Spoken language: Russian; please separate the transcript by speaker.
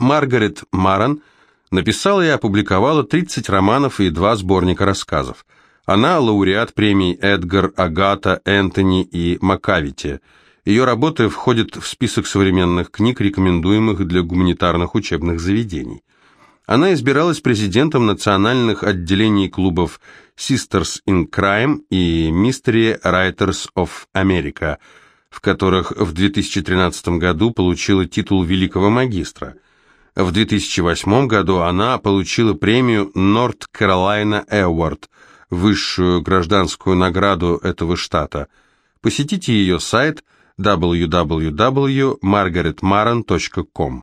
Speaker 1: Маргарет Маран написала и опубликовала 30 романов и два сборника рассказов. Она лауреат премий Эдгар, Агата, Энтони и Макавити. Ее работы входят в список современных книг, рекомендуемых для гуманитарных учебных заведений. Она избиралась президентом национальных отделений клубов Sisters in Crime и Mystery Writers of America, в которых в 2013 году получила титул великого магистра. В 2008 году она получила премию North Carolina Award, высшую гражданскую награду этого штата. Посетите ее сайт www.margaretmaran.com.